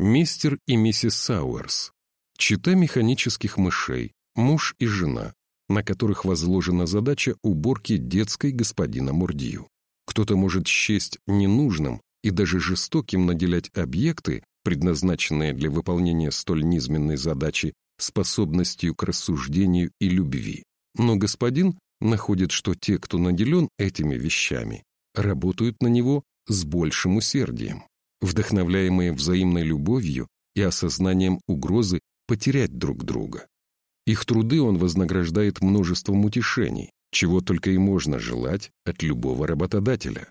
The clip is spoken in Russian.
Мистер и миссис Сауэрс. Чита механических мышей, муж и жена, на которых возложена задача уборки детской господина Мурдию. Кто-то может счесть ненужным и даже жестоким наделять объекты, предназначенные для выполнения столь низменной задачи, способностью к рассуждению и любви. Но господин находит, что те, кто наделен этими вещами, работают на него с большим усердием вдохновляемые взаимной любовью и осознанием угрозы потерять друг друга. Их труды он вознаграждает множеством утешений, чего только и можно желать от любого работодателя.